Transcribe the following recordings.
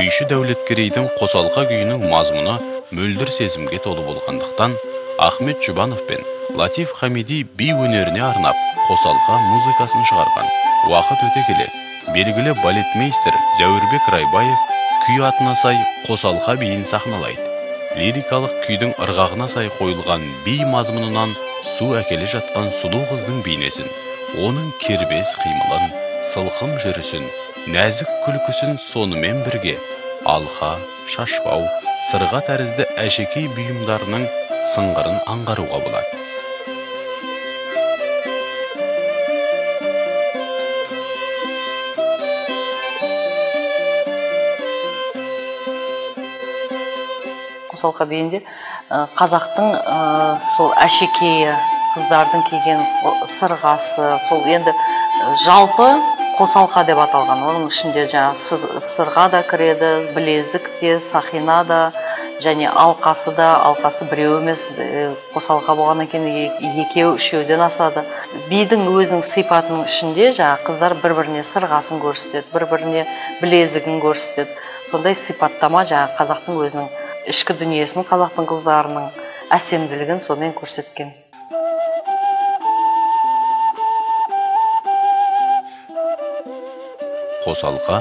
күйші дәулеткерейдің қосалқа күйінің мазмұны мөлдір сезімге толы болғандықтан ахмет жұбанов пен латиф хамиди би өнеріне арнап қосалқа музыкасын шығарған. Уақыт өте келе. Белгілі балетмейстер зәуірбек райбаев күй атына сай қосалқа биін сахналайды. Лирикалық күйдің ырғағына сай қойылған би мазмұнынан су әкеле жатқан сұлу қыздың бейнесін оның кербез қимылын сылқым жүрісін нәзік күлкісін сонымен бірге алқа шашбау сырға тәрізді әшекей бұйымдарының сыңғырын аңғаруға болады. Қосалқа биінде қазақтың сол әшекейі қыздардың киген сырғасы сол енді жалпы қосалқа деп аталған. Оның ішінде жаңағы сырға да кіреді білезік те сақина да және алқасы да алқасы біреу емес қосалқа болғаннан кейін екеу үшеуден асады. Бидің өзінің сипатының ішінде жаңағы қыздар бір біріне сырғасын көрсетеді бір біріне білезігін көрсетеді. Сондай сипаттама жаңағы қазақтың өзінің ішкі дүниесін қазақтың қыздарының әсемділігін сонымен көрсеткен. Қосалқа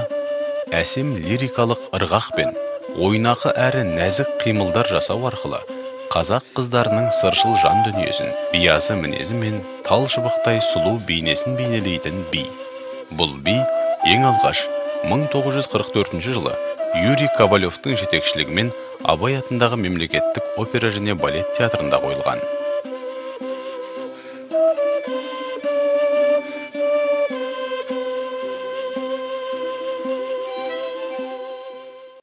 әсем лирикалық ырғақ пен ойнақы әрі нәзік қимылдар жасау арқылы қазақ қыздарының сыршыл жан дүниесін биязы мінезі мен тал шыбықтай сұлу бейнесін бейнелейтін би. Бұл би ең алғаш 1944 жылы юрий ковалевтің жетекшілігімен абай атындағы мемлекеттік опера және балет театрында қойылған.